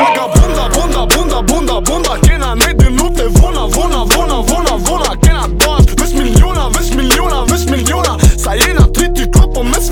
Vaga bunda, bunda, bunda, bunda, bunda Kena nej dy nute vona, vona, vona, vona, vona Kena dojt, vës miliona, vës miliona, vës miliona Sa jena triti kopo, mes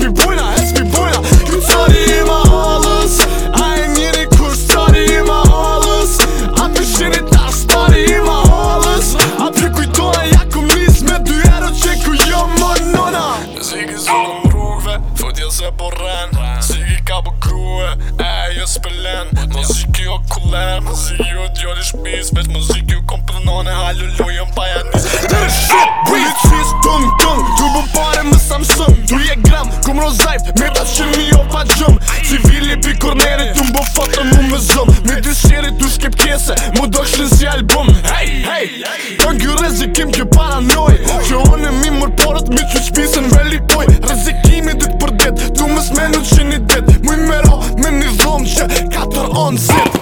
lem Si ju djori shpis Veç muzik ju kom prënone Halleluja më paja nis Dere shit, bëj i qis Tung, tung, du bëm pare më Samsung Du je gram, kum rozajt Me ta që mi jo pa gjëm Civili pi kornere, du mbë bë foto mu më zëm Me dy shiri du shkep kese Mu do kshin si album Hey, hey, hey Kën kjo rezik paranoj Që onë mi mërë porët mi që shpisën veli poj Rezikimi du të përdet Du më smenu që një det Mu i mero me një dhom që Katër on zip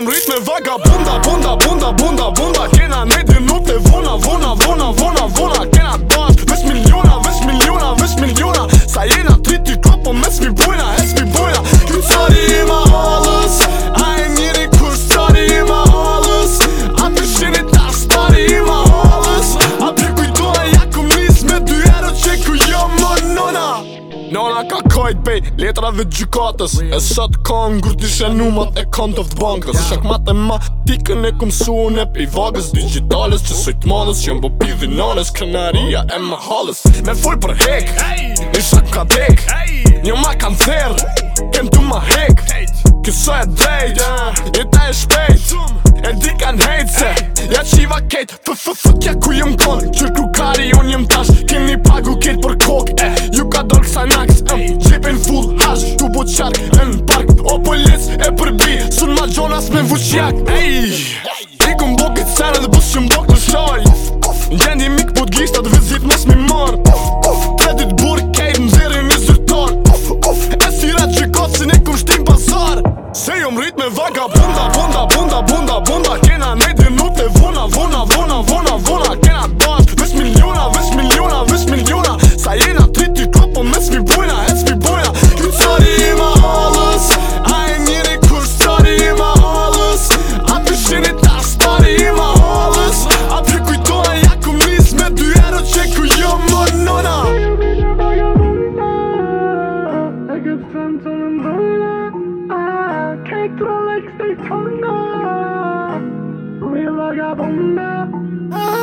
Moim rytmie waga bunda, bunda, bunda, bunda, bunda Kina nejdy nut e vuna, vuna fight pay letra dhe gjykatës e sot kanë ngurti shenumat e kont of the bankës ma shak matematikën e kumësuën e pi vagës digitales që sojtë madhës që jëmë bëpidhi nënes e më halës me full për hek hey. një shak ka dek hey. një ma kanë therë kem tu ma hek kësa e drejt yeah. ta e shpejt e di kan hejtë se ja qiva ketë fë fë fëtja ku jëmë konë kari unë tash pagu për kokë e në park o po lec e përbi sun ma gjonas me vuqjak i ku mbokit ser edhe bu shumë boku të shalj jen di mik put ghi shta te vizit me smi mar tre dit burkei dhe mzeri me zyrtar e si rat qe kocin i ku mshtim pasar se ju rrit me vaga bunda bunda bunda bunda bunda noche cuyamo nona Ik heb zand